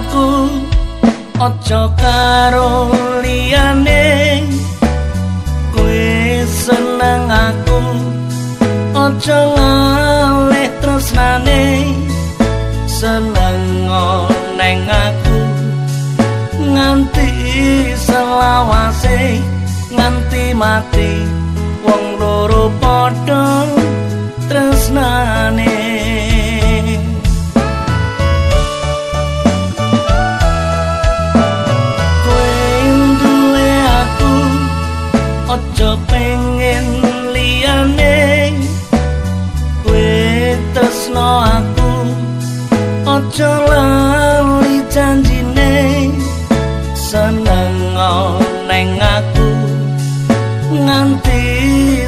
aku aja karo liyane. Kowe seneng aku aja ngalih tresnane. Seneng neng aku nganti selawase nganti mati wong loro padha Ojo lali janjine seneng neng aku. Nganti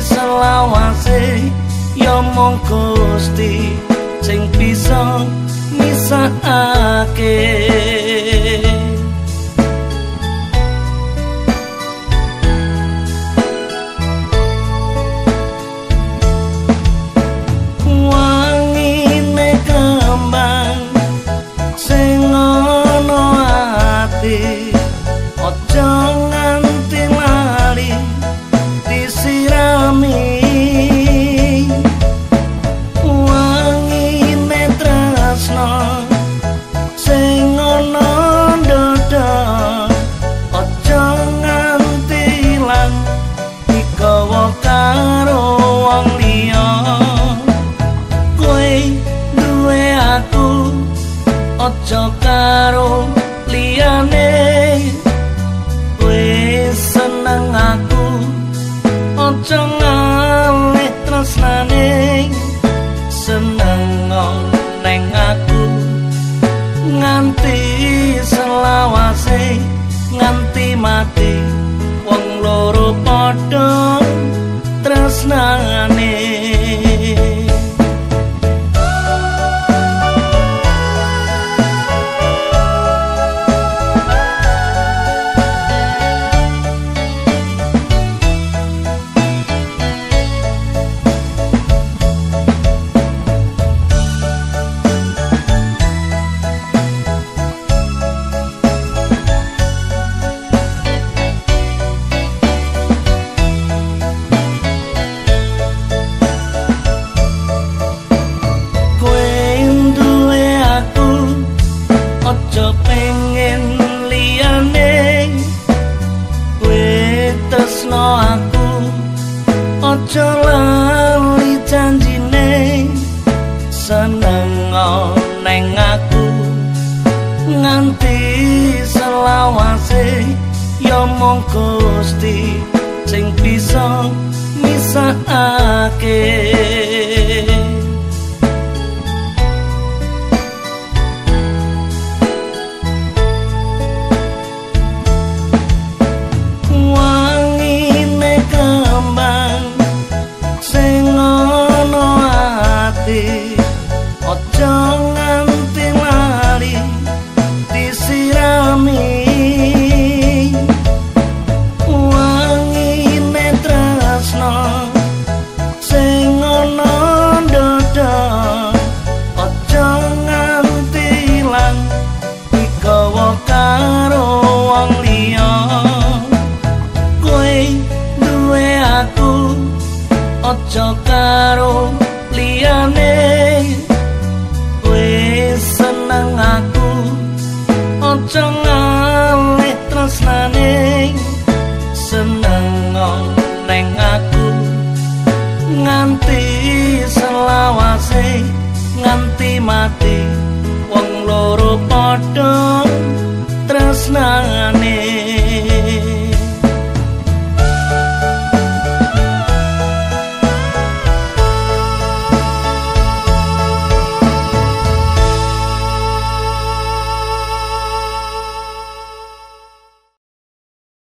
selawase ya mung Gusti sing bisa misahake aja karo aja lali janjine seneng neng aku. Nganti selawase ya mung Gusti sing bisa misahake aja karo liyane. Wis seneng aku. Aja ngalih tresnane. Seneng neng aku. Nganti selawase nganti mati wong loro padha